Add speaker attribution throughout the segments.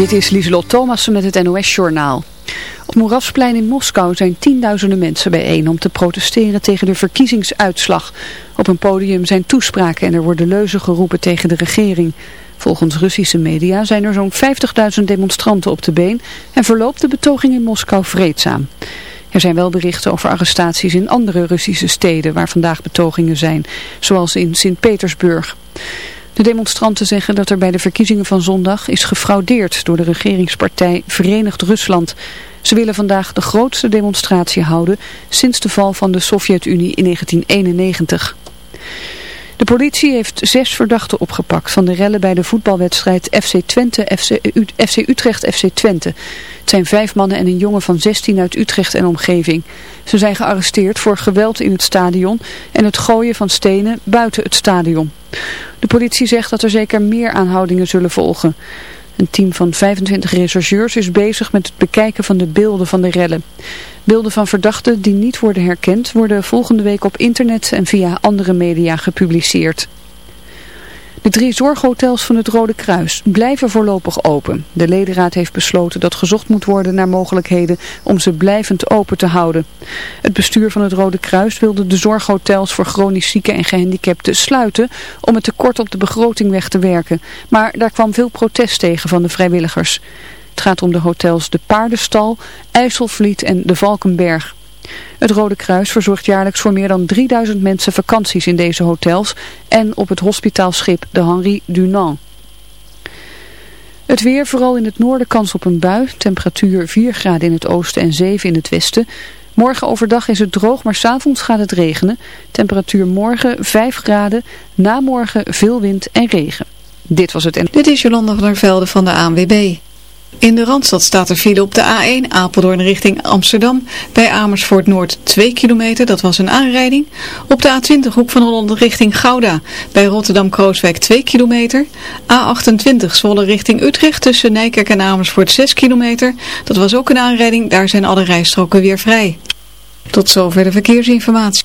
Speaker 1: Dit is Lieselot Thomassen met het NOS-journaal. Op Moerasplein in Moskou zijn tienduizenden mensen bijeen om te protesteren tegen de verkiezingsuitslag. Op een podium zijn toespraken en er worden leuzen geroepen tegen de regering. Volgens Russische media zijn er zo'n 50.000 demonstranten op de been en verloopt de betoging in Moskou vreedzaam. Er zijn wel berichten over arrestaties in andere Russische steden waar vandaag betogingen zijn, zoals in Sint-Petersburg. De demonstranten zeggen dat er bij de verkiezingen van zondag is gefraudeerd door de regeringspartij Verenigd Rusland. Ze willen vandaag de grootste demonstratie houden sinds de val van de Sovjet-Unie in 1991. De politie heeft zes verdachten opgepakt van de rellen bij de voetbalwedstrijd FC, Twente, FC, FC Utrecht FC Twente. Het zijn vijf mannen en een jongen van 16 uit Utrecht en omgeving. Ze zijn gearresteerd voor geweld in het stadion en het gooien van stenen buiten het stadion. De politie zegt dat er zeker meer aanhoudingen zullen volgen. Een team van 25 rechercheurs is bezig met het bekijken van de beelden van de rellen. Beelden van verdachten die niet worden herkend worden volgende week op internet en via andere media gepubliceerd. De drie zorghotels van het Rode Kruis blijven voorlopig open. De ledenraad heeft besloten dat gezocht moet worden naar mogelijkheden om ze blijvend open te houden. Het bestuur van het Rode Kruis wilde de zorghotels voor chronisch zieken en gehandicapten sluiten om het tekort op de begroting weg te werken. Maar daar kwam veel protest tegen van de vrijwilligers. Het gaat om de hotels De Paardenstal, IJsselvliet en De Valkenberg. Het Rode Kruis verzorgt jaarlijks voor meer dan 3000 mensen vakanties in deze hotels en op het hospitaalschip de Henri Dunant. Het weer, vooral in het noorden kans op een bui. Temperatuur 4 graden in het oosten en 7 in het westen. Morgen overdag is het droog, maar s'avonds gaat het regenen. Temperatuur morgen 5 graden, na morgen veel wind en regen. Dit was het.
Speaker 2: Dit is Jolanda van der Velde van de ANWB. In de Randstad staat er file op de A1 Apeldoorn richting Amsterdam. Bij Amersfoort Noord 2 kilometer, dat was een aanrijding. Op de A20 Hoek van Holland richting Gouda. Bij Rotterdam-Krooswijk 2 kilometer. A28 Zwolle richting Utrecht tussen Nijkerk en Amersfoort 6 kilometer. Dat was ook een aanrijding, daar zijn alle rijstroken weer vrij. Tot zover de verkeersinformatie.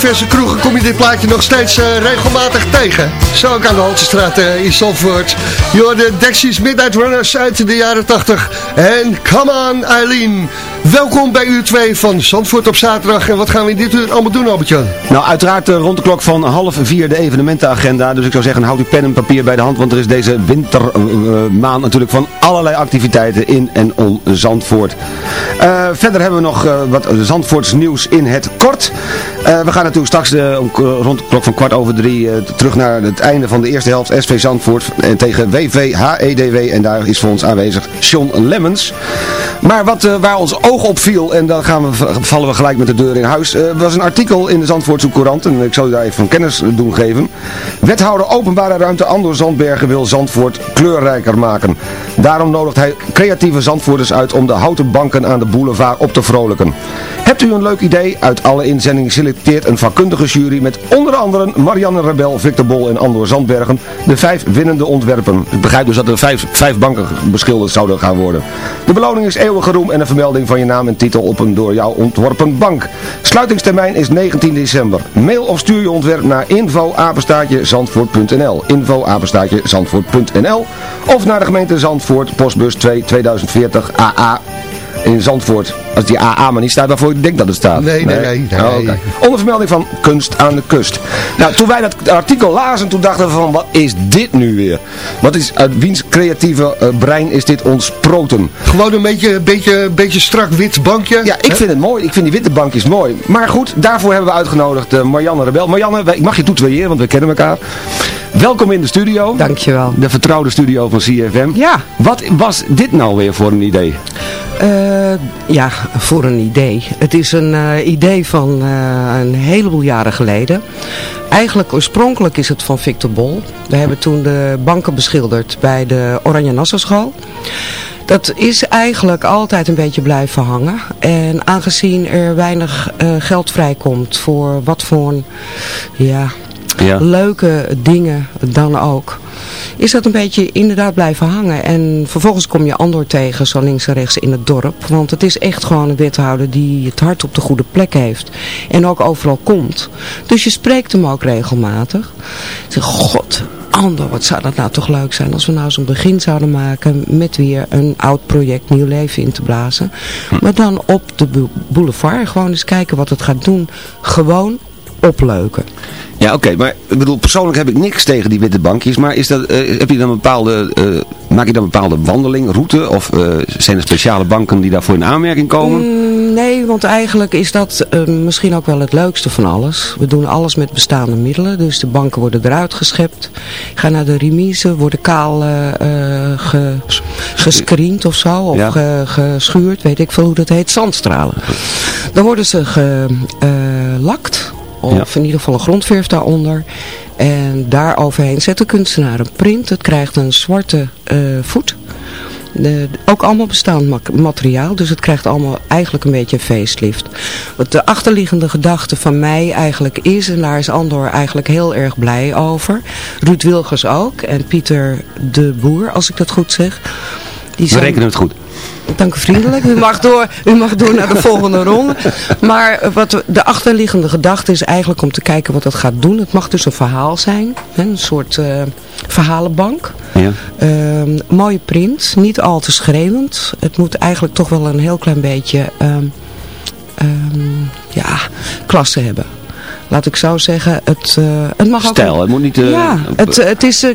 Speaker 3: Diverse kroegen kom je dit plaatje nog steeds uh, regelmatig tegen. Zo ook aan de Haltestraat uh, in Salford. Je de Dexys Midnight Runners uit de jaren 80. En Come On Eileen. Welkom bij uur 2 van Zandvoort op zaterdag. En wat gaan we in dit uur allemaal doen, Albertje?
Speaker 4: Nou, uiteraard uh, rond de klok van half vier de evenementenagenda. Dus ik zou zeggen, houd uw pen en papier bij de hand. Want er is deze wintermaand natuurlijk van allerlei activiteiten in en om Zandvoort. verder hebben we nog wat Zandvoorts nieuws in het kort. we gaan natuurlijk straks rond de klok van kwart over drie terug naar het einde van de eerste helft SV Zandvoort en tegen WV HEDW. En daar is voor ons aanwezig Sean Lemmens. Maar wat, waar ons oog op viel, en dan gaan we, vallen we gelijk met de deur in huis, uh, was een artikel in de Zandvoortse Courant. En ik zal u daar even van kennis doen geven. Wethouder openbare ruimte Andor Zandbergen wil Zandvoort kleurrijker maken. Daarom nodigt hij creatieve Zandvoorters uit om de houten banken aan de boulevard op te vrolijken. Hebt u een leuk idee? Uit alle inzendingen selecteert een vakkundige jury met onder andere Marianne Rebel, Victor Bol en Andor Zandbergen de vijf winnende ontwerpen. Ik begrijp dus dat er vijf, vijf banken beschilderd zouden gaan worden. De beloning is eeuwige roem en een vermelding van je naam en titel op een door jou ontworpen bank. Sluitingstermijn is 19 december. Mail of stuur je ontwerp naar info zandvoort.nl info zandvoort.nl of naar de gemeente Zandvoort, postbus 2 2040 AA in Zandvoort. Als die AA maar niet staat waarvoor ik denk dat het staat.
Speaker 3: Nee, nee, nee. nee.
Speaker 4: Oh, okay. Onder vermelding van kunst aan de kust. Nou, toen wij dat artikel lazen, toen dachten we van, wat is dit nu weer? Wat is, uit wiens creatieve uh, brein is dit ontsproten?
Speaker 3: Gewoon een beetje, beetje, beetje strak wit bankje.
Speaker 4: Ja, ik He? vind het mooi. Ik vind die witte bankjes mooi. Maar goed, daarvoor hebben we uitgenodigd uh, Marianne Rebel. Marianne, ik mag je toetweeën, want we kennen elkaar. Welkom in de studio.
Speaker 5: Dankjewel.
Speaker 4: De vertrouwde studio van CFM.
Speaker 5: Ja.
Speaker 4: Wat was dit nou weer voor een idee?
Speaker 5: Uh, ja, voor een idee. Het is een uh, idee van uh, een heleboel jaren geleden. Eigenlijk oorspronkelijk is het van Victor Bol. We hebben toen de banken beschilderd bij de Oranje Nassau School. Dat is eigenlijk altijd een beetje blijven hangen. En aangezien er weinig geld vrijkomt voor wat voor ja, ja. leuke dingen dan ook is dat een beetje inderdaad blijven hangen. En vervolgens kom je Andor tegen, zo links en rechts in het dorp. Want het is echt gewoon een wethouder die het hart op de goede plek heeft. En ook overal komt. Dus je spreekt hem ook regelmatig. Zeg, god, Andor, wat zou dat nou toch leuk zijn als we nou zo'n begin zouden maken met weer een oud project nieuw leven in te blazen. Maar dan op de boulevard gewoon eens kijken wat het gaat doen. Gewoon opleuken.
Speaker 4: Ja, oké, maar ik bedoel, persoonlijk heb ik niks tegen die witte bankjes, maar is dat, eh, heb je dan bepaalde, eh, maak je dan bepaalde wandeling, route, of eh, zijn er speciale banken die daarvoor in aanmerking komen?
Speaker 5: Mm, nee, want eigenlijk is dat misschien ook wel het leukste van alles. We doen alles met bestaande middelen, dus de banken worden eruit geschept. Gaan naar de remise, worden kaal ge, gescreend of zo, of
Speaker 4: Ja.
Speaker 5: ge- geschuurd, weet ik veel hoe dat heet, zandstralen. Dan worden ze gelakt, of in ieder geval een grondverf daaronder. En daar overheen zet de kunstenaar een print. Het krijgt een zwarte eh, voet. De, ook allemaal bestaand ma- materiaal, dus het krijgt allemaal eigenlijk een beetje een facelift. Wat de achterliggende gedachte van mij eigenlijk is, en daar is Andor eigenlijk heel erg blij over. Ruud Wilgers ook, en Pieter de Boer, als ik dat goed zeg. Die
Speaker 4: We rekenen het goed.
Speaker 5: Dank u vriendelijk. U mag door, u mag door naar de volgende ronde. Maar eh, wat de achterliggende gedachte is eigenlijk om te kijken wat het gaat doen. Het mag dus een verhaal zijn. Een soort eh, verhalenbank.
Speaker 4: Ja.
Speaker 5: Ehm, mooie print. Niet al te schreeuwend. Het moet eigenlijk toch wel een heel klein beetje ehm, ehm, ja, klasse hebben. Laat ik zo zeggen, het, eh, het mag ook...
Speaker 4: Stijl, het moet niet... eh,
Speaker 5: ja, het, het is, eh,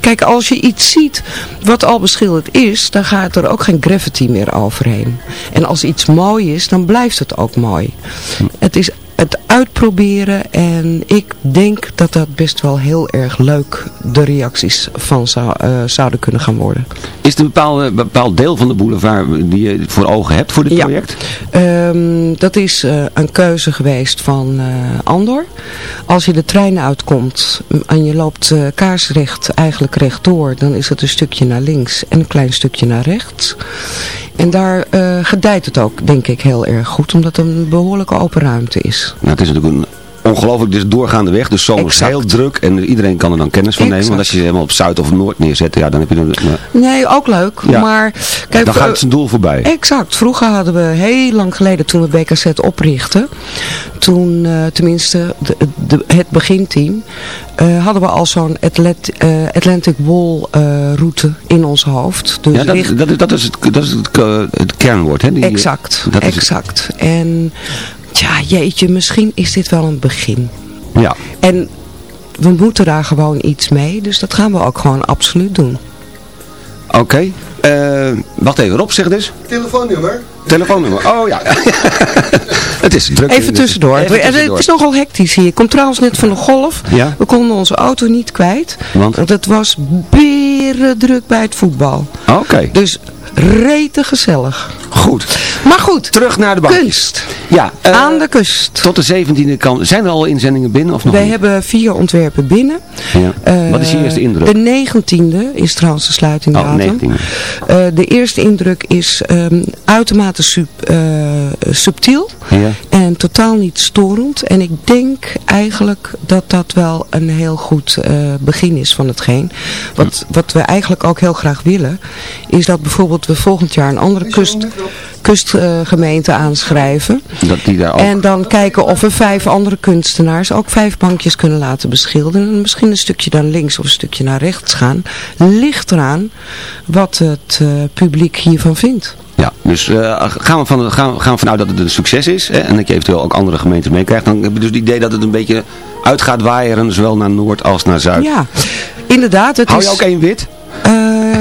Speaker 5: kijk, als je iets ziet wat al beschilderd is, dan gaat er ook geen gravity meer overheen. En als iets mooi is, dan blijft het ook mooi. Het is het uitproberen en ik denk dat dat best wel heel erg leuk de reacties van zou, eh, zouden kunnen gaan worden.
Speaker 4: Is er een bepaalde, bepaald deel van de boulevard die je voor ogen hebt voor dit
Speaker 5: Ja.
Speaker 4: project?
Speaker 5: Ehm, dat is eh, een keuze geweest van eh, Andor. Als je de trein uitkomt en je loopt kaarsrecht eigenlijk rechtdoor, dan is het een stukje naar links en een klein stukje naar rechts. En daar gedijt het ook, denk ik, heel erg goed, omdat het een behoorlijke open ruimte is.
Speaker 4: Nou, het is natuurlijk een ongelooflijk dus doorgaande weg, dus zomers
Speaker 5: Exact.
Speaker 4: heel druk en iedereen kan er dan kennis van nemen. Want als je ze helemaal op Zuid of Noord neerzet, ja, dan heb je dan, maar,
Speaker 5: Nee, ook leuk,
Speaker 4: Ja.
Speaker 5: maar... Kijk,
Speaker 4: dan gaat
Speaker 5: eh,
Speaker 4: het zijn doel voorbij.
Speaker 5: Exact. Vroeger hadden we heel lang geleden toen we BKZ oprichten, toen eh, tenminste de, de, het beginteam, eh, hadden we al zo'n Atlantic Wall route in ons hoofd. Dus
Speaker 4: ja, dat,
Speaker 5: richt-
Speaker 4: dat, is, dat is het, dat is het, het kernwoord, hè? Die-
Speaker 5: exact,
Speaker 4: is het.
Speaker 5: exact. En ja, jeetje, misschien is dit wel een begin.
Speaker 4: Ja.
Speaker 5: En we moeten daar gewoon iets mee, dus dat gaan we ook gewoon absoluut doen.
Speaker 4: Oké. Eh, wacht even, Rob zegt dus.
Speaker 3: Telefoonnummer?
Speaker 4: Telefoonnummer. Oh ja. het is druk.
Speaker 5: Even tussendoor.
Speaker 4: Even
Speaker 5: Het-
Speaker 4: tussendoor.
Speaker 5: Het is nogal hectisch hier. Ik kom trouwens net van de golf.
Speaker 4: Ja?
Speaker 5: We konden onze auto niet kwijt.
Speaker 4: Want?
Speaker 5: het was beren druk bij het voetbal.
Speaker 4: Oké.
Speaker 5: Dus rete gezellig.
Speaker 4: Goed.
Speaker 5: Maar goed.
Speaker 4: Terug naar de bankjes.
Speaker 5: Kunst.
Speaker 4: Ja. eh,
Speaker 5: Aan de kust.
Speaker 4: Tot de 17e kan. Zijn er al inzendingen binnen of nog
Speaker 5: Wij
Speaker 4: niet?
Speaker 5: hebben vier ontwerpen binnen.
Speaker 4: Ja.
Speaker 5: Eh,
Speaker 4: Wat is je eerste indruk?
Speaker 5: De 19e is trouwens de sluitingdatum.
Speaker 4: Oh, 19e.
Speaker 5: Eh, de eerste indruk is ehm, uitermate sub, subtiel.
Speaker 4: Ja.
Speaker 5: En totaal niet storend. En ik denk eigenlijk dat dat wel een heel goed begin is van hetgeen. Wat, wat we eigenlijk ook heel graag willen, is dat bijvoorbeeld we volgend jaar een andere kust, kustgemeente aanschrijven.
Speaker 4: Dat die daar ook...
Speaker 5: En dan kijken of we vijf andere kunstenaars ook vijf bankjes kunnen laten beschilderen. En misschien een stukje naar links of een stukje naar rechts gaan. Ligt eraan wat het eh, publiek hiervan vindt.
Speaker 4: Ja, dus eh, gaan, we van, gaan, gaan we vanuit dat het een succes is hè, en dat je eventueel ook andere gemeenten meekrijgt. Dan heb je dus het idee dat het een beetje uit gaat waaieren, zowel naar Noord als naar Zuid.
Speaker 5: Ja, inderdaad. Het
Speaker 4: Hou
Speaker 5: is,
Speaker 4: je ook één wit?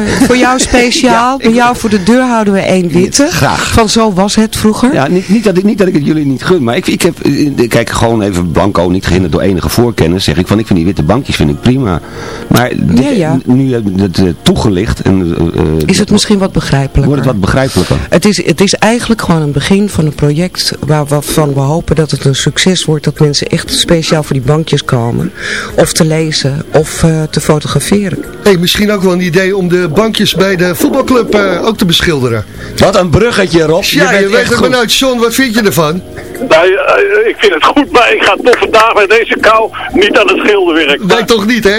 Speaker 5: Voor jou speciaal. Bij jou voor de deur houden we één witte.
Speaker 4: Graag.
Speaker 5: Van zo was het vroeger.
Speaker 4: Ja, niet, niet, dat ik, niet dat ik het jullie niet gun, maar ik, ik heb, eh, kijk gewoon even blanco, niet gehinderd door enige voorkennis, zeg ik van ik vind die witte bankjes vind ik prima. Maar dit,
Speaker 5: Ja, ja.
Speaker 4: nu heb ik het eh, toegelicht en eh,
Speaker 5: Is het misschien wat begrijpelijker?
Speaker 4: wordt het wat begrijpelijker.
Speaker 5: Het is, het is eigenlijk gewoon een begin van een project waar, waarvan we hopen dat het een succes wordt. Dat mensen echt speciaal voor die bankjes komen. Of te lezen of eh, te fotograferen.
Speaker 3: Hey, misschien ook wel een idee om de bankjes bij de voetbalclub eh, ook te beschilderen.
Speaker 4: Wat een bruggetje, Rob.
Speaker 3: Ja, je,
Speaker 4: bent
Speaker 3: weet het nooit. John, wat vind je ervan?
Speaker 6: Nou, eh, ik vind het goed, maar ik ga toch vandaag bij deze kou niet aan het schilderwerk.
Speaker 3: Nee, toch niet, hè?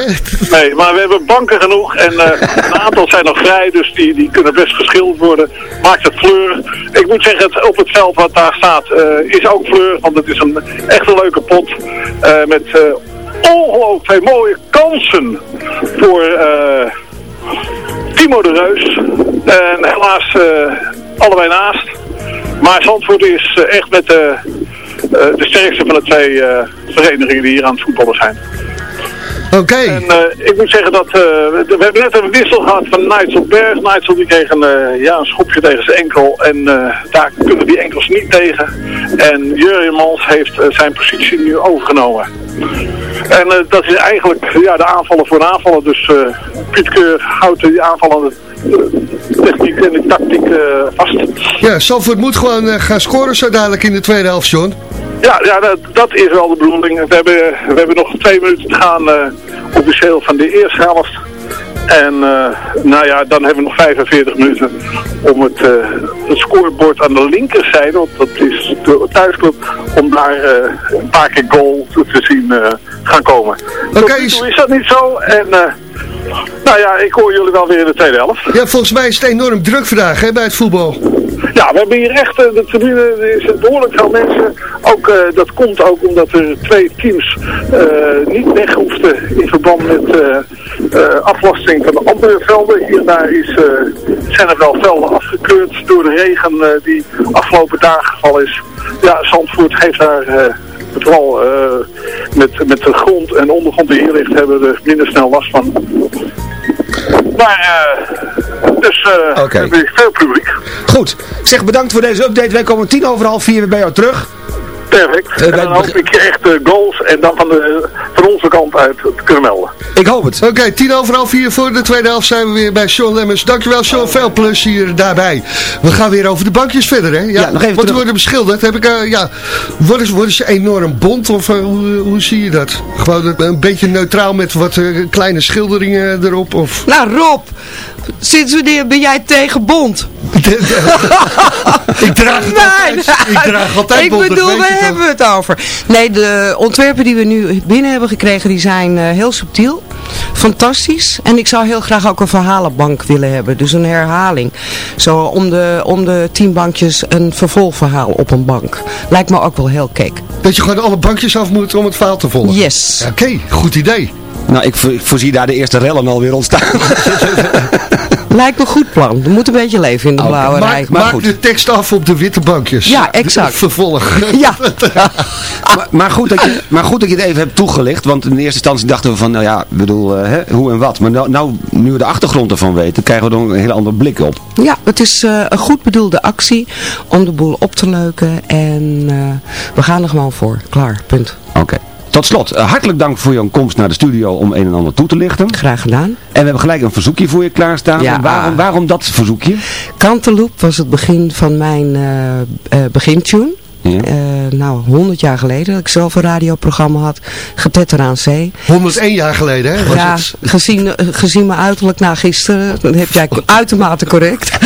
Speaker 6: Nee, maar we hebben banken genoeg en eh, een aantal zijn nog vrij, dus die, die kunnen best geschilderd worden. Maakt het fleurig. Ik moet zeggen, het, op het veld wat daar staat eh, is ook fleurig, want het is een echt een leuke pot eh, met eh, ongelooflijk mooie kansen voor eh, Timo de Reus. En helaas eh, allebei naast. Maar Zandvoort is eh, echt met de, eh, de sterkste van de twee verenigingen die hier aan het voetballen zijn.
Speaker 3: Oké.
Speaker 6: En ik moet zeggen dat, we, hebben net een wissel gehad van Nigel Berg. Nigel die kreeg een, eh, ja, een schopje tegen zijn enkel en daar kunnen die enkels niet tegen. En Jurjen Mans heeft zijn positie nu overgenomen. En eh, dat is eigenlijk ja, de aanvallen voor aanvallen. Dus eh Piet Keur houdt die aanvallende eh, techniek en de tactiek vast.
Speaker 3: Ja, Zandvoort moet gewoon gaan scoren zo dadelijk in de tweede helft, John.
Speaker 6: Ja, ja dat, dat is wel de bedoeling. We hebben, we hebben nog twee minuten te gaan officieel van de eerste helft. En nou ja, dan hebben we nog 45 minuten om het, eh, het scorebord aan de linkerzijde, want dat is de thuisclub, om daar een paar keer goal te te zien gaan komen.
Speaker 3: Oké,
Speaker 6: is dat niet zo en eh, nou ja, ik hoor jullie wel weer in de tweede helft.
Speaker 3: Ja, volgens mij is het enorm druk vandaag hè, bij het voetbal.
Speaker 6: Ja, we hebben hier echt, eh, de tribune er is behoorlijk veel mensen. Ook, eh, dat komt ook omdat er twee teams niet weg hoefden in verband met eh, aflasting van de andere velden. Hier en daar is, zijn er wel velden afgekeurd door de regen die afgelopen dagen gevallen is. Ja, Zandvoort heeft daar... Vooral eh, met, met de grond en ondergrond die hier ligt, hebben we er minder snel last van. Maar, eh, dus eh veel publiek.
Speaker 4: Goed. Zeg bedankt voor deze update. Wij komen tien over half vier weer bij jou terug.
Speaker 6: Perfect.
Speaker 4: Eh,
Speaker 6: en dan hoop ik echt eh, goals en dan van, de, van onze kant uit te kunnen melden.
Speaker 4: Ik hoop het.
Speaker 3: Oké, tien over half vier voor de tweede helft zijn we weer bij Sean Lemmers. Dankjewel Sean, veel plezier daarbij. We gaan weer over de bankjes verder, hè?
Speaker 4: Ja, nog even
Speaker 3: Want worden beschilderd. Heb ik, eh, ja, worden, ze- worden ze enorm bont of hoe, hoe zie je dat? Gewoon een beetje neutraal met wat kleine schilderingen erop? Of...
Speaker 5: Nou Rob, sinds wanneer ben jij tegen bond?
Speaker 3: ik draag het altijd. Ik draag altijd
Speaker 5: Ik bedoel,
Speaker 3: toch?
Speaker 5: hebben we het over? Nee, de ontwerpen die we nu binnen hebben gekregen, die zijn eh, heel subtiel. Fantastisch. En ik zou heel graag ook een verhalenbank willen hebben. Dus een herhaling. Zo om de, om de tien bankjes een vervolgverhaal op een bank. Lijkt me ook wel heel kek.
Speaker 3: Dat je gewoon alle bankjes af moet om het verhaal te volgen.
Speaker 5: Yes.
Speaker 3: Oké, goed idee.
Speaker 4: Nou, ik, vo- ik voorzie daar de eerste rellen alweer ontstaan.
Speaker 5: Lijkt me een goed plan. Er moet een beetje leven in de blauwe
Speaker 3: Maak,
Speaker 5: rij.
Speaker 4: maar
Speaker 3: maak
Speaker 4: goed.
Speaker 3: de tekst af op de witte bankjes.
Speaker 5: Ja, exact.
Speaker 3: Vervolg.
Speaker 5: Ja.
Speaker 4: maar, maar, goed dat je, maar goed dat je het even hebt toegelicht. Want in eerste instantie dachten we van, nou ja, ik bedoel, eh, hè, hoe en wat. Maar nou, nou, nu we de achtergrond ervan weten, krijgen we er een hele andere blik op.
Speaker 5: Ja, het is eh, een goed bedoelde actie om de boel op te leuken. En eh, we gaan er gewoon voor. Klaar, punt.
Speaker 4: Oké. Tot slot, eh, hartelijk dank voor jouw komst naar de studio om een en ander toe te lichten.
Speaker 5: Graag gedaan.
Speaker 4: En we hebben gelijk een verzoekje voor je klaarstaan.
Speaker 5: Ja.
Speaker 4: En Waarom, waarom dat verzoekje?
Speaker 5: Kanteloep was het begin van mijn eh eh, begintune.
Speaker 4: Ja.
Speaker 5: Eh, nou, 100 jaar geleden dat ik zelf een radioprogramma had. Getetter aan zee.
Speaker 3: 101 jaar geleden, hè? Was
Speaker 5: ja,
Speaker 3: het?
Speaker 5: gezien, eh, gezien mijn uiterlijk na gisteren, dan heb jij uitermate correct.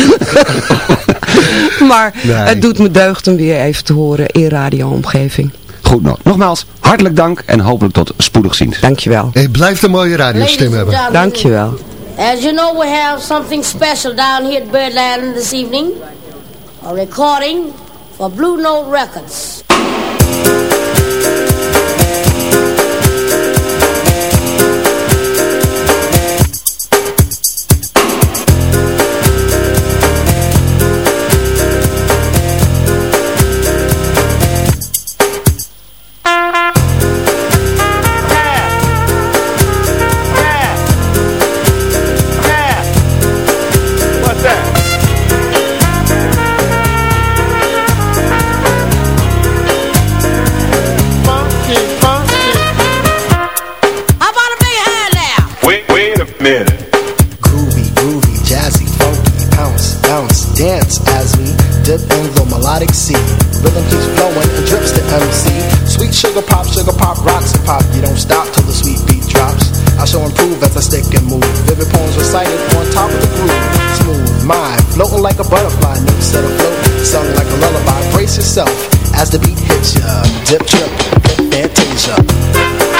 Speaker 5: maar
Speaker 3: Nee.
Speaker 5: het doet me deugd om weer even te horen in radioomgeving.
Speaker 4: Goed, nou, nogmaals, hartelijk dank en hopelijk tot spoedig ziens.
Speaker 5: Dankjewel.
Speaker 3: Hey, blijft een mooie radiostem hebben.
Speaker 5: Dankjewel.
Speaker 7: As you know, we have something special down here at Birdland this evening. A recording for Blue Note Records.
Speaker 8: Sugar pop, sugar pop, rocks and pop. You don't stop till the sweet beat drops. I shall improve as I stick and move. Vivid poems recited on top of the groove. Smooth mind, floating like a butterfly, notes set afloat, sung like a lullaby. Brace yourself as the beat hits ya. Dip, trip, fantasia.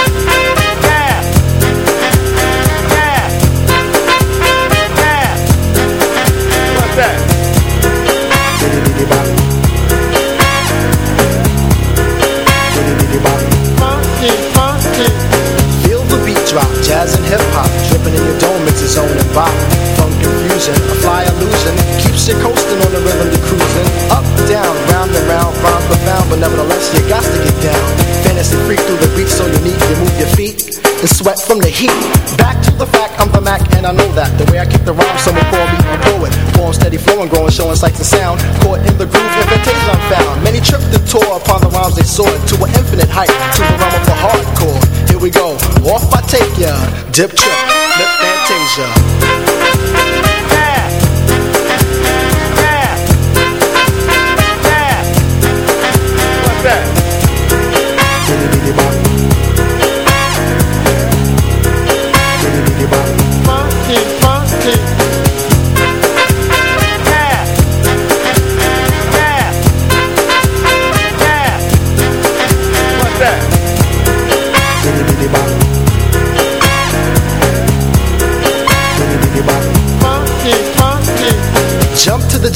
Speaker 8: Its own bop. Funk confusion, a fly illusion, keeps you coasting on the rhythm to cruising. Up, down, round and round, rhymes profound, but nevertheless you got to get down. Fantasy freak through the beat, so unique, you move your feet and sweat from the heat. Back to the fact, I'm the Mac, and I know that. The way I kick the rhyme, someone call me steady flowing, growing, showing sights and sound. Caught in the groove, invitation I'm found. Many tripped and tore upon the rhymes they soared to an infinite height, to the realm of the hardcore. Here we go, off I take ya. Dip trip, lip fantasia.
Speaker 6: Yeah. Yeah. Yeah. What's that?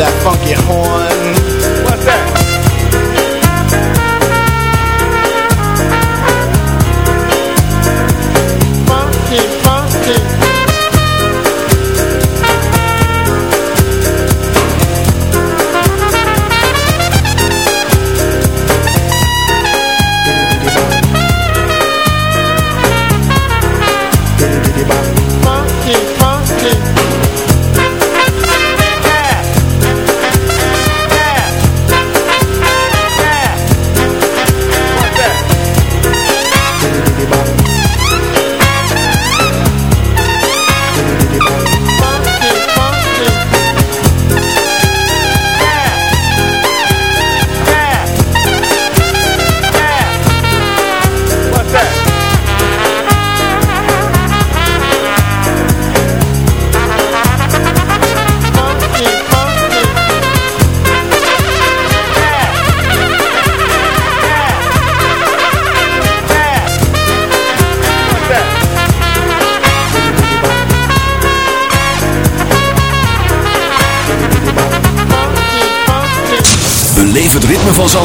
Speaker 8: That funky horn.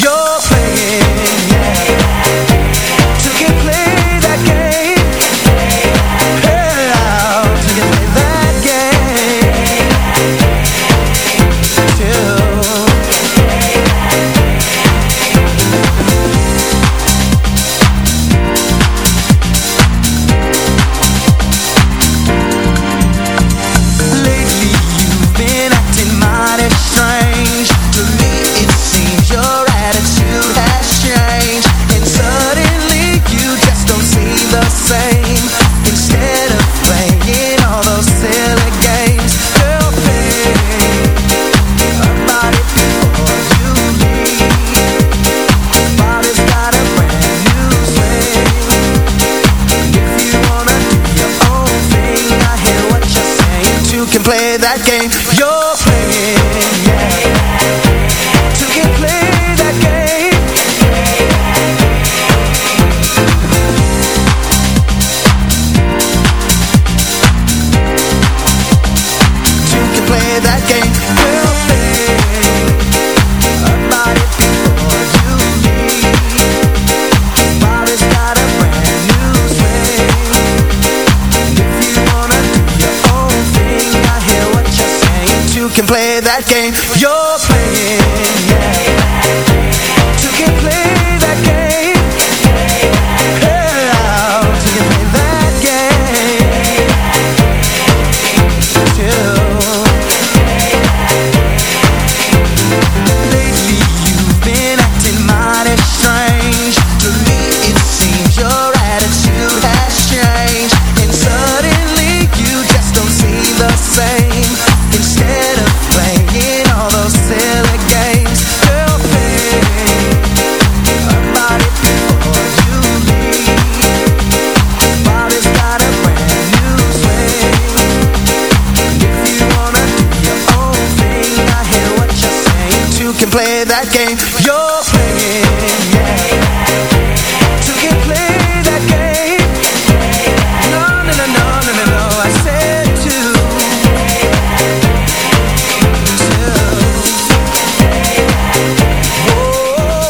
Speaker 9: you're playing.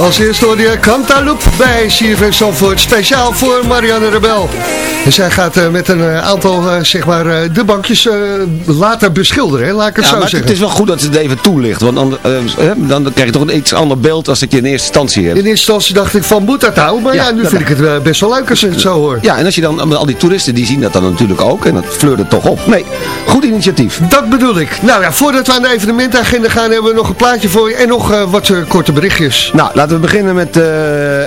Speaker 3: Als eerste hoorde je Cantaloupe bij CFM Zandvoort. Speciaal voor Marianne Rebel. En zij gaat eh, met een eh, aantal, eh, zeg maar, de bankjes later beschilderen. Hè? Laat ik het
Speaker 4: Ja,
Speaker 3: zo
Speaker 4: maar
Speaker 3: zeggen.
Speaker 4: het is wel goed dat ze het even toelicht. Want dan, eh, dan krijg je toch een iets ander beeld als dat je in eerste instantie hebt.
Speaker 3: In eerste instantie dacht ik van moet dat nou? Maar ja,
Speaker 4: Ja,
Speaker 3: nu vind ik het best wel leuk als ik het zo hoor.
Speaker 4: Ja, en als je dan, al die toeristen die zien dat dan natuurlijk ook. En dat fleurt het toch op. Nee, goed initiatief.
Speaker 3: Dat bedoel ik. Nou ja, voordat we aan de evenementagenda gaan hebben we nog een plaatje voor je. En nog wat korte berichtjes.
Speaker 4: Nou, laten we beginnen met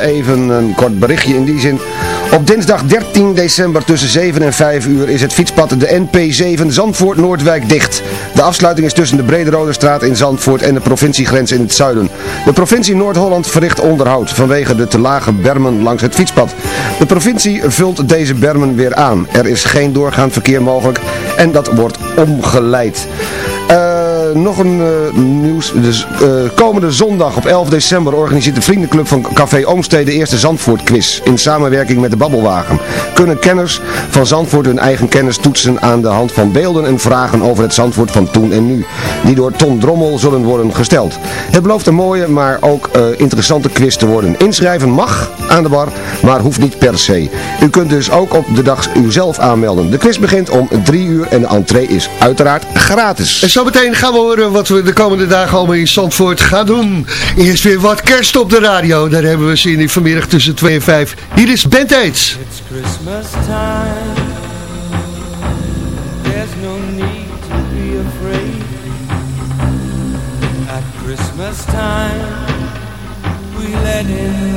Speaker 4: even een kort berichtje in die zin. Op dinsdag 13 december tussen 7 en 5 uur is het fietspad de NP7 Zandvoort-Noordwijk dicht. De afsluiting is tussen de Brederode straat in Zandvoort en de provinciegrens in het zuiden. De provincie Noord-Holland verricht onderhoud vanwege de te lage bermen langs het fietspad. De provincie vult deze bermen weer aan. Er is geen doorgaand verkeer mogelijk en dat wordt omgeleid. Eh, nog een eh, nieuws. Dus, eh, komende zondag op 11 december organiseert de vriendenclub van Café Oomstede de eerste Zandvoort quiz. In samenwerking met de Babbelwagen. Kunnen kenners van Zandvoort hun eigen kennis toetsen aan de hand van beelden en vragen over het Zandvoort van toen en nu. Die door Ton Drommel zullen worden gesteld. Het belooft een mooie, maar ook eh, interessante quiz te worden. Inschrijven mag aan de bar, maar hoeft niet per se. U kunt dus ook op de dag uzelf aanmelden. De quiz begint om 3 uur en de entree is uiteraard gratis.
Speaker 3: En zo meteen gaan we horen wat we de komende dagen allemaal in Zandvoort gaan doen. Eerst weer wat kerst op de radio. Daar hebben we zin in vanmiddag tussen 2 en 5. Hier is Band Aids.
Speaker 10: It's Christmas time. There's no need to be afraid. At Christmas time, we let in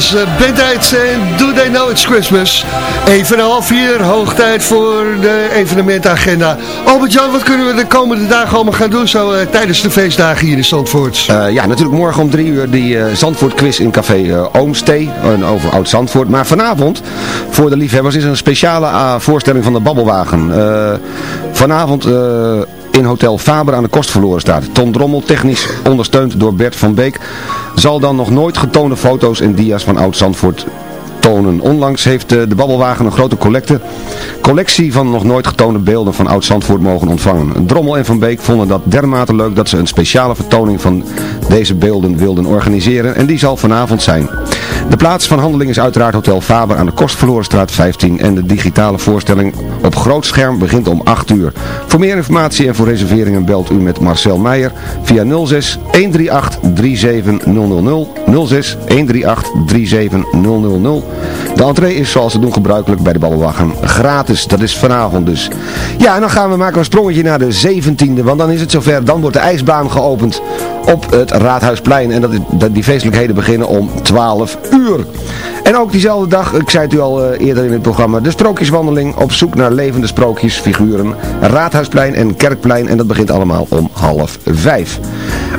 Speaker 3: was uh, Band Aids en Do They Know It's Christmas. Even een half uur, hoog tijd voor de evenementagenda. Albert-Jan, wat kunnen we de komende dagen allemaal gaan doen zo uh, tijdens de feestdagen hier in Zandvoort?
Speaker 4: Ja, natuurlijk morgen om drie uur die uh, Zandvoort quiz in café Oomstee over Oud-Zandvoort. Maar vanavond, voor de liefhebbers, is er een speciale voorstelling van de Babbelwagen. vanavond in Hotel Faber aan de kost verloren staat. Ton Drommel, technisch ondersteund door Bert van Beek, zal dan nog nooit getoonde foto's en dia's van Oud-Zandvoort tonen. Onlangs heeft de Babbelwagen een grote collecte, collectie van nog nooit getoonde beelden van Oud-Zandvoort mogen ontvangen. Drommel en Van Beek vonden dat dermate leuk dat ze een speciale vertoning van deze beelden wilden organiseren en die zal vanavond zijn. De plaats van handeling is uiteraard Hotel Faber aan de Kostverlorenstraat 15 en de digitale voorstelling op groot scherm begint om 8 uur. Voor meer informatie en voor reserveringen belt u met Marcel Meijer via 06 138 37000 06 138 37000. De entree is zoals ze doen gebruikelijk bij de Babbelwagen gratis. Dat is vanavond dus. Ja, en dan gaan we maken een sprongetje naar de 17e, want dan is het zover. Dan wordt de ijsbaan geopend op het Raadhuisplein. En dat is, dat die feestelijkheden beginnen om 12 uur. En ook diezelfde dag, ik zei het u al uh, eerder in het programma, de sprookjeswandeling op zoek naar levende sprookjesfiguren. Raadhuisplein en Kerkplein en dat begint allemaal om half vijf.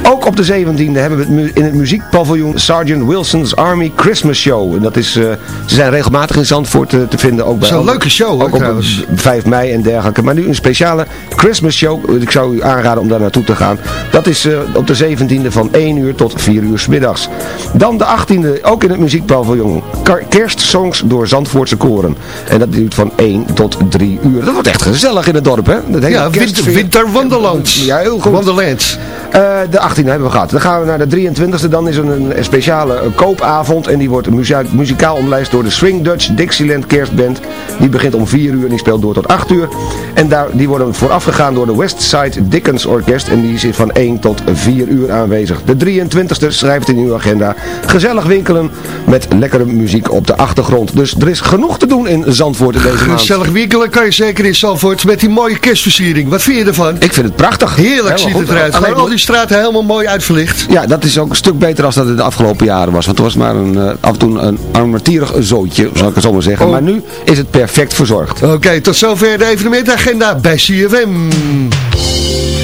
Speaker 4: Ook op de 17e hebben we in het muziekpaviljoen Sergeant Wilson's Army Christmas Show. En dat is, uh, ze zijn regelmatig in Zandvoort uh, te vinden. Ook bij
Speaker 3: Zo'n leuke show
Speaker 4: Ook op 5 mei en dergelijke. Maar nu een speciale Christmas Show. Ik zou u aanraden om daar naartoe te gaan. Dat is op de 17e van 1 uur tot 4 uur s middags. Dan de 18e, ook in het muziekpaviljoen kerstsongs door Zandvoortse koren. En dat duurt van 1 tot 3 uur. Dat wordt echt gezellig in het dorp, hè? Dat
Speaker 3: hele ja, winter, winter Wonderland.
Speaker 4: Ja, heel goed.
Speaker 3: Wonderland.
Speaker 4: Uh, de 18e hebben we gehad. Dan gaan we naar de 23e. Dan is er een, speciale koopavond. En die wordt muzikaal omlijst door de Swing Dutch Dixieland Kerstband. Die begint om 4 uur en die speelt door tot 8 uur. En daar, die worden voorafgegaan door de Westside Dickens Orkest. En die is van 1 tot 4 uur aanwezig. De 23e schrijft in uw agenda. Gezellig winkelen met lekkere muziek op de achtergrond. Dus er is genoeg te doen in Zandvoort in deze maand.
Speaker 3: Gezellig winkelen kan je zeker in Zandvoort met die mooie kerstversiering. Wat vind je ervan?
Speaker 4: Ik vind het prachtig.
Speaker 3: Heerlijk ziet het eruit. Alleen al die straten helemaal mooi uitverlicht.
Speaker 4: Ja, dat is ook een stuk beter dan dat het de afgelopen jaren was. Want het was maar een, uh, af en toe een armetierig zootje, zal ik het zo maar zeggen. Oh. Maar nu is het perfect verzorgd.
Speaker 3: Oké, tot zover de evenementagenda bij CFM.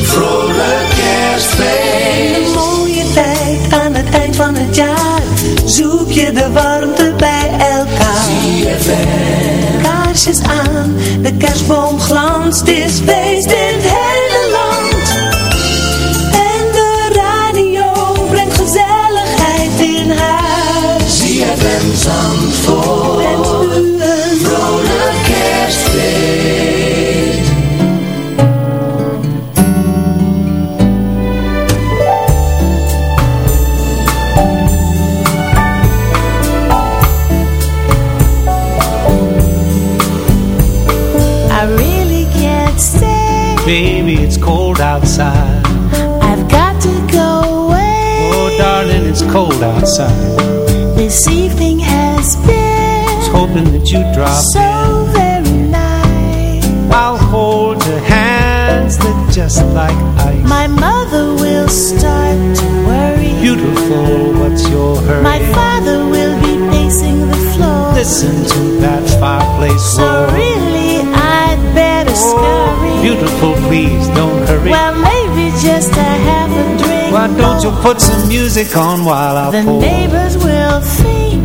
Speaker 3: Vrolijk
Speaker 11: kerstfeest. Een mooie tijd aan het eind van het jaar. Zoek je de warmte bij elkaar. Kaarsjes aan, de kerstboom glanst, is feest in het
Speaker 12: outside.
Speaker 11: This evening has been.
Speaker 12: Was hoping that you'd drop
Speaker 11: so in. very nice.
Speaker 12: I'll hold your hands, they're just like ice.
Speaker 11: My mother will start to worry.
Speaker 12: Beautiful, what's your hurry?
Speaker 11: My father will be pacing the floor.
Speaker 12: Listen to that fireplace
Speaker 11: so
Speaker 12: roar.
Speaker 11: really, I'd better
Speaker 12: oh,
Speaker 11: scurry.
Speaker 12: Beautiful, please don't hurry.
Speaker 11: Well, maybe just a half.
Speaker 12: Why don't you put some music on while I
Speaker 11: the
Speaker 12: pour?
Speaker 11: The neighbors will think.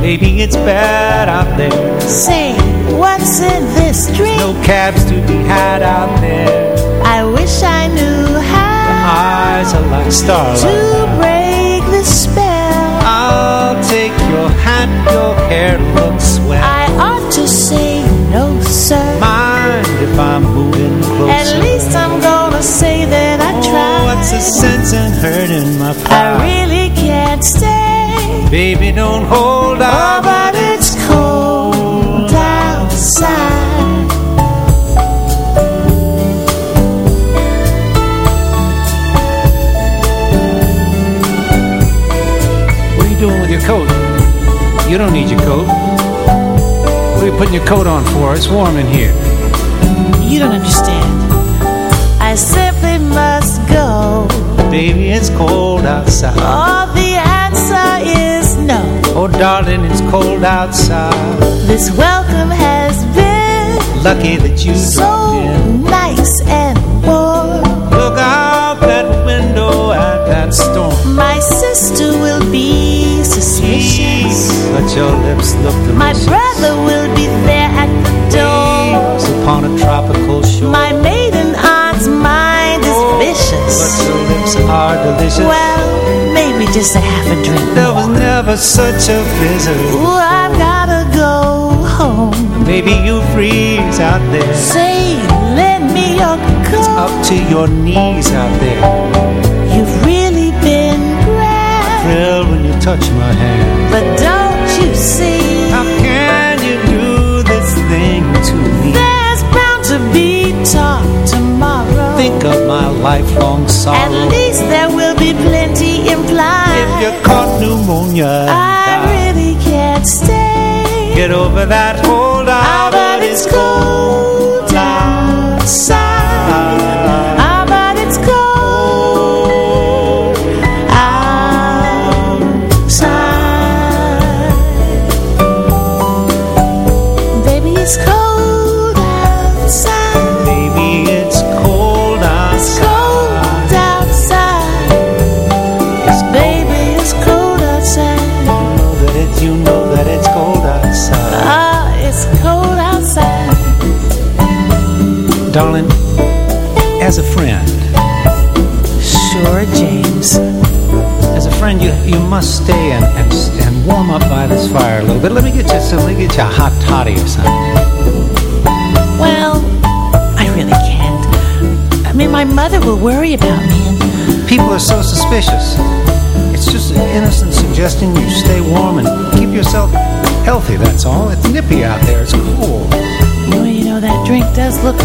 Speaker 12: Maybe it's bad out there.
Speaker 11: Say, what's in this drink?
Speaker 12: No cabs to be had out there.
Speaker 11: I wish I knew how.
Speaker 12: The eyes are like starlight.
Speaker 11: To break the spell.
Speaker 12: I'll take your hand, your hair looks swell.
Speaker 11: I ought to say no, sir.
Speaker 12: Mind if I'm moving closer?
Speaker 11: At least I'm gonna say that
Speaker 12: What's sense in hurting my pride?
Speaker 11: I really can't stay.
Speaker 12: Baby, don't hold
Speaker 11: out. Oh, but it's cold outside.
Speaker 12: What are you doing with your coat? You don't need your coat. What are you putting your coat on for? It's warm in here.
Speaker 11: You don't understand.
Speaker 12: Baby, it's cold outside.
Speaker 11: Oh, the answer is no.
Speaker 12: Oh, darling, it's cold outside.
Speaker 11: This welcome has been
Speaker 12: Lucky that you
Speaker 11: so
Speaker 12: dropped in.
Speaker 11: nice and warm.
Speaker 12: Look out that window at that storm.
Speaker 11: My sister will be suspicious.
Speaker 12: But your lips look delicious.
Speaker 11: My brother will be there at the door.
Speaker 12: upon a tropical shore.
Speaker 11: My maiden aunt's is
Speaker 12: But your lips are delicious.
Speaker 11: Well, maybe just a half a drink
Speaker 12: there was never such a blizzard.
Speaker 11: Ooh, I've gotta go home.
Speaker 12: Baby, you freeze out there.
Speaker 11: Say, lend me your coat.
Speaker 12: It's Up to your knees out there.
Speaker 11: You've really been grand.
Speaker 12: Thrill when you touch my hand.
Speaker 11: But don't you see?
Speaker 12: Lifelong
Speaker 11: At least there will be plenty implied.
Speaker 12: If you caught pneumonia,
Speaker 11: I really can't stay.
Speaker 12: get over that hold
Speaker 11: Ah,
Speaker 12: out.
Speaker 11: but it's cold outside.
Speaker 12: Friend,
Speaker 11: Sure, James.
Speaker 12: as a friend, you you must stay and, and and warm up by this fire a little bit. Let me get you some, let me get you a hot toddy or something.
Speaker 11: Well, I really can't. I mean, my mother will worry about me. And
Speaker 12: People are so suspicious. It's just an innocent suggestion you stay warm and keep yourself healthy. That's all. It's nippy out there. It's cool.
Speaker 11: well, you know, that drink does look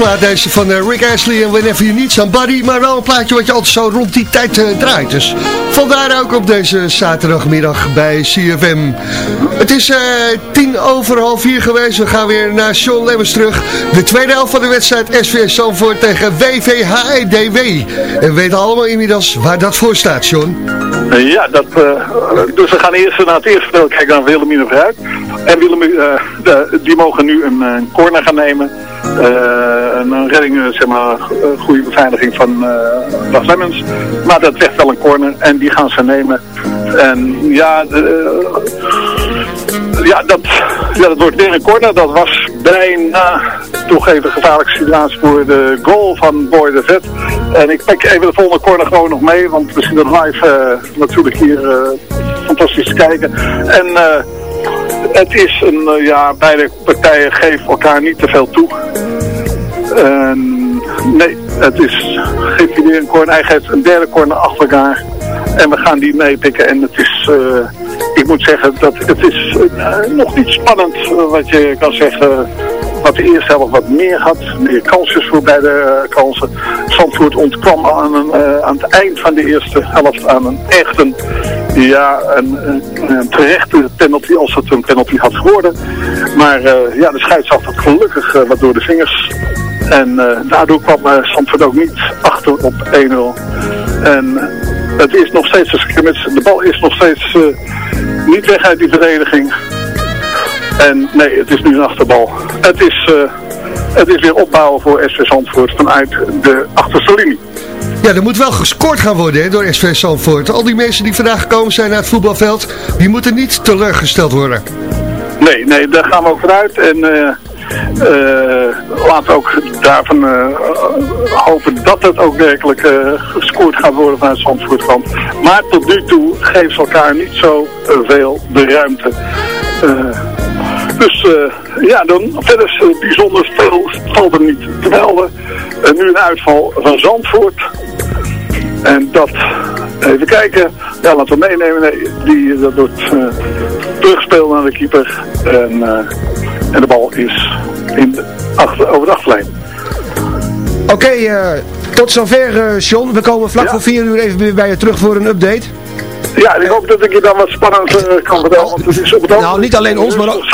Speaker 3: kerstplaat deze van eh, Rick Astley en Whenever You Need Somebody, maar wel een plaatje wat je altijd zo rond die tijd eh, draait. Dus vandaar ook op deze zaterdagmiddag bij CFM. Het is eh, tien over half vier geweest. We gaan weer naar Sean Lemmers terug. De tweede helft van de wedstrijd SVS Zandvoort tegen WVHEDW. En we weten allemaal inmiddels waar dat voor staat, Sean.
Speaker 6: Ja, dat, dus we gaan eerst naar het eerste deel kijken naar Willemine vooruit. En de- die mogen nu een, een corner gaan nemen. Eh, een, een redding, eh, zeg maar, een goede beveiliging van uh, Bas Lemmens. Maar dat werd wel een corner en die gaan ze nemen. En ja, eh, ja, dat, ja, dat wordt weer een corner. Dat was bijna toch even een gevaarlijke situatie voor de goal van Boy de Vet. En ik pak even de volgende corner gewoon nog mee, want we zien het live eh, natuurlijk hier eh, fantastisch te kijken. En eh, het is een, eh, ja, beide partijen geven elkaar niet te veel toe. Nee, het is, geeft hij weer een corner. Hij geeft een derde corner achter elkaar. En we gaan die meepikken. En het is, eh, ik moet zeggen, dat het is eh, nog niet spannend wat je kan zeggen. Wat de eerste helft wat meer had. Meer kansjes voor beide eh, kansen. Zandvoort ontkwam aan, eh, aan het eind van de eerste helft aan een echte, ja, een, een, terechte penalty als het een penalty had geworden. Maar eh, ja, de scheidsrechter had gelukkig wat door de vingers. En daardoor kwam uh, Zandvoort ook niet achter op 1-0. En het is nog steeds. De bal is nog steeds niet weg uit die verdediging. En nee, het is nu een achterbal. Het is, uh, het is weer opbouwen voor SV Zandvoort vanuit de achterste linie.
Speaker 3: Ja, er moet wel gescoord gaan worden hè, door SV Zandvoort. Al die mensen die vandaag gekomen zijn naar het voetbalveld, die moeten niet teleurgesteld worden.
Speaker 6: Nee, nee, daar gaan we ook vanuit. En uh, uh, laten we ook daarvan uh, hopen dat het ook werkelijk gescoord gaat worden vanuit Zandvoort kant. Maar tot nu toe geven ze elkaar niet zo veel de ruimte. Dus ja, dan verder is bijzonder veel valt er niet te melden. nu een uitval van Zandvoort. En dat, even kijken, ja, laten we meenemen. Nee, die, dat wordt uh, teruggespeeld naar de keeper. En, uh, en de bal is in de achter, over de achterlijn.
Speaker 4: Oké, okay, uh, tot zover John. We komen vlak ja. voor 4 uur even weer bij je terug voor een update.
Speaker 6: Ja, ik hoop dat ik je dan wat spannend uh, kan vertellen. Want het is op het
Speaker 4: nou, niet alleen ons, maar ook,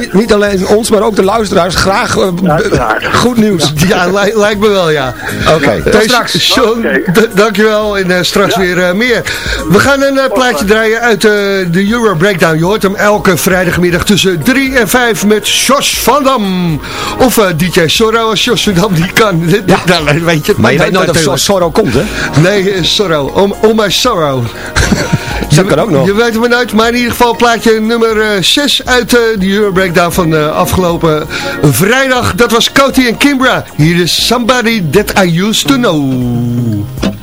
Speaker 4: niet, niet, alleen ons, maar ook de luisteraars. Graag uh, ja, goed nieuws.
Speaker 3: Ja, ja li lijkt me wel, ja.
Speaker 4: Oké, okay.
Speaker 3: ja. straks. Sean, okay. dankjewel. En uh, straks ja. weer meer. We gaan een plaatje draaien uit de Euro Breakdown. Je hoort hem elke vrijdagmiddag tussen 3 en 5 met Jos van Dam. Of DJ Sorro als Jos van Dam die kan.
Speaker 4: Ja. nou, weet je, maar je weet nooit of Sorro komt, hè?
Speaker 3: Nee, Sorro. Om, om my Sorrow.
Speaker 4: Dat kan ook nog.
Speaker 3: Je weet het maar nooit, maar in ieder geval plaatje nummer 6 uh, uit uh, de Euro Breakdown van uh, afgelopen vrijdag. Dat was Coty en Kimbra. Hier is Somebody That I Used To Know.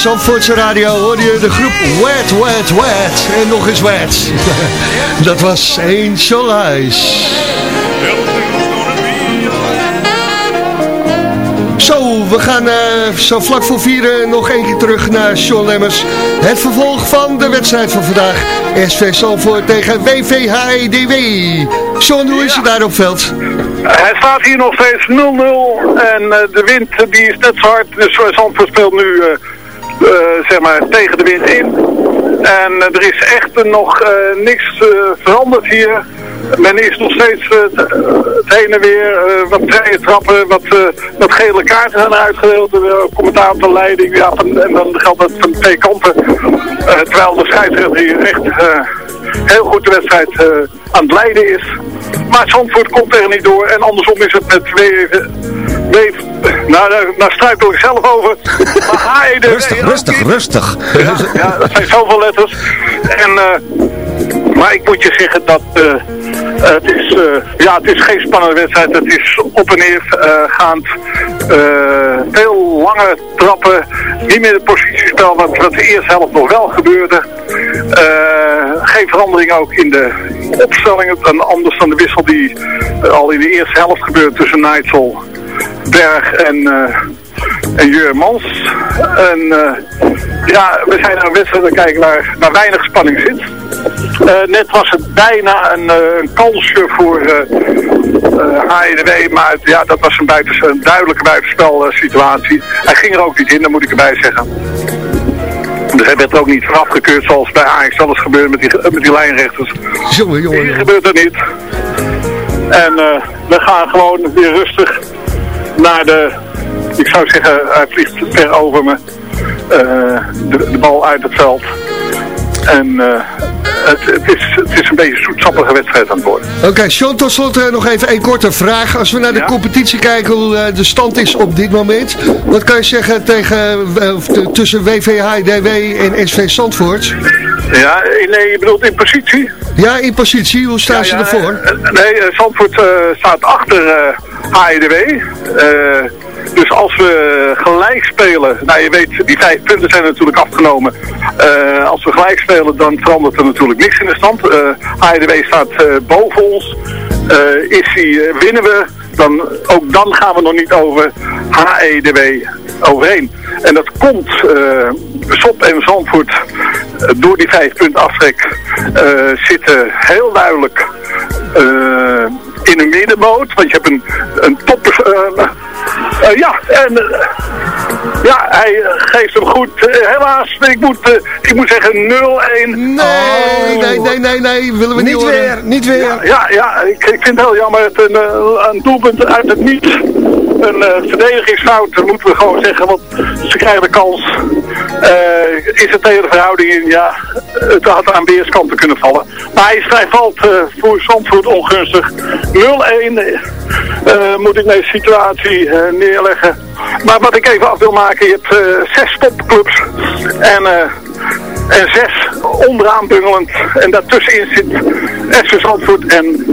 Speaker 3: Zandvoortse radio hoorde je de groep Wet, Wet, Wet. En nog eens Wet. Dat was Angel Eyes. Zo, we gaan eh, zo vlak voor vieren nog één keer terug naar Sean Lemmers. Het vervolg van de wedstrijd van vandaag. SV Zandvoort tegen WVHDW. Sean, hoe is het daar op veld?
Speaker 6: Het staat hier nog steeds 0-0 en eh, de wind die is net zo hard, dus eh, Zandvoort speelt nu zeg maar tegen de wind in. En eh, er is echt nog eh, niks eh, veranderd hier. Men is nog steeds eh, het heen en weer, eh, wat vrije trappen, wat, eh, gele kaarten zijn uitgedeeld. De commentatorleiding, ja, en dan geldt dat van twee kanten. Eh, terwijl de scheidsrechter hier echt eh, heel goed de wedstrijd eh, aan het leiden is. Maar Zandvoort komt er niet door. En andersom is het met Weef... Nou, daar, daar struikel ik zelf over. Maar.
Speaker 4: Rustig, rustig, rustig.
Speaker 6: Ja, ja, dat zijn zoveel letters. En, eh, maar ik moet je zeggen dat... eh, het, is, eh, ja, het is geen spannende wedstrijd. Het is op en neer gaand. Veel lange trappen. Niet meer het positiespel wat, wat de eerste helft nog wel gebeurde. Geen verandering ook in de opstelling. En anders dan de wissel die al in de eerste helft gebeurde tussen Nigel Berg en, eh en Jur Mans. En eh, ja, we zijn naar een wedstrijd aan kijken waar, waar weinig spanning zit. Eh, net was het bijna een, een kansje voor eh HEDW, maar ja, dat was een, buitens, een duidelijke buitenspelsituatie. Hij ging er ook niet in, dat moet ik erbij zeggen. Dus hij werd er ook niet afgekeurd zoals bij Ajax alles gebeurde met die, met die lijnrechters.
Speaker 3: Jongen, jongen.
Speaker 6: Hier gebeurt dat niet. En we gaan gewoon weer rustig naar de... Ik zou zeggen, hij vliegt ver over me. eh, de, de bal uit het veld. En eh, het, het, is, het is een beetje een zoetsappige wedstrijd aan het worden.
Speaker 3: Oké, Sean, tot slot eh, nog even een korte vraag. Als we naar de competitie kijken, hoe eh, de stand is op dit moment. Wat kan je zeggen tegen, eh, tussen WVHDW en SV Zandvoort?
Speaker 6: Ja, nee, je bedoelt in positie?
Speaker 3: Ja, in positie. Hoe staan
Speaker 6: Ja,
Speaker 3: ze
Speaker 6: ja,
Speaker 3: ervoor?
Speaker 6: nee, Zandvoort staat achter eh HEDW. Eh, dus als we gelijk spelen, nou je weet, die vijf punten zijn natuurlijk afgenomen. Eh, als we gelijk spelen, dan verandert er natuurlijk niks in de stand. Eh HEDW staat eh, boven ons. Eh, is die, eh, winnen we, dan, ook dan gaan we nog niet over HEDW overheen. En dat komt eh Sop en Zandvoort eh, door die vijf punten aftrek eh, zitten heel duidelijk eh, in een middenboot. Want je hebt een, een top... eh, eh, ja, en eh, ja, hij geeft hem goed. Helaas, ik moet, ik moet zeggen 0-1.
Speaker 3: Nee, nee, nee, nee, nee, willen we niet,
Speaker 4: weer, niet weer.
Speaker 6: Ja, ja, ja, ik, ik vind het heel jammer. Het een, een doelpunt uit het niets. Een eh, verdedigingsfout, moeten we gewoon zeggen. Want ze krijgen de kans. Eh, is het tegen de verhouding in? Ja, het had aan weerskanten kunnen vallen. Maar hij, valt eh, voor Zandvoort ongunstig. 0-1 eh, moet ik deze situatie eh, neerleggen. Maar wat ik even af wil maken, je hebt zes topclubs. En... en zes onderaan bungelend. En daartussenin zit SV Zandvoort en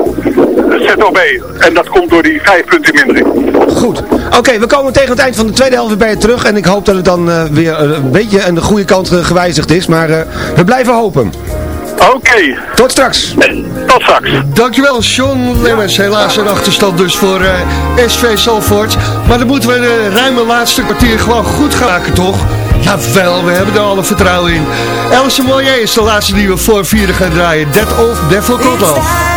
Speaker 6: ZOB. En dat komt door die vijf punten mindering.
Speaker 4: Goed. Oké, we komen tegen het eind van de tweede helft weer bij je terug. En ik hoop dat het dan eh, weer eh, een beetje aan de goede kant eh, gewijzigd is. Maar eh, we blijven hopen.
Speaker 6: Oké.
Speaker 4: Tot straks.
Speaker 6: Tot straks.
Speaker 3: Dankjewel, Sean Lemmens. Helaas een achterstand dus voor eh, SV Zalvoort. Maar dan moeten we de ruime laatste kwartier gewoon goed gaan maken, toch? Jawel, we hebben er alle vertrouwen in. Alice Moyer is de laatste die we voor vieren gaan draaien. Dead of Devil Called